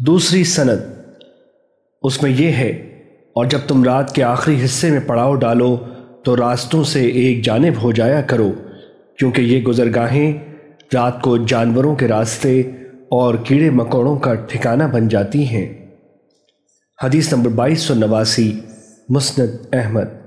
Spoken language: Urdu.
دوسری سند اس میں یہ ہے، اور جب تم رات کے آخری حصے میں پڑاؤ ڈالو تو راستوں سے ایک جانب ہو جایا کرو، کیونکہ یہ گزرگاہیں رات کو جانوروں کے راستے اور کیڑے مکوڑوں کا ٹھکانہ بن جاتی ہیں۔ حدیث نمبر بائیس سو نواسی، مسند احمد۔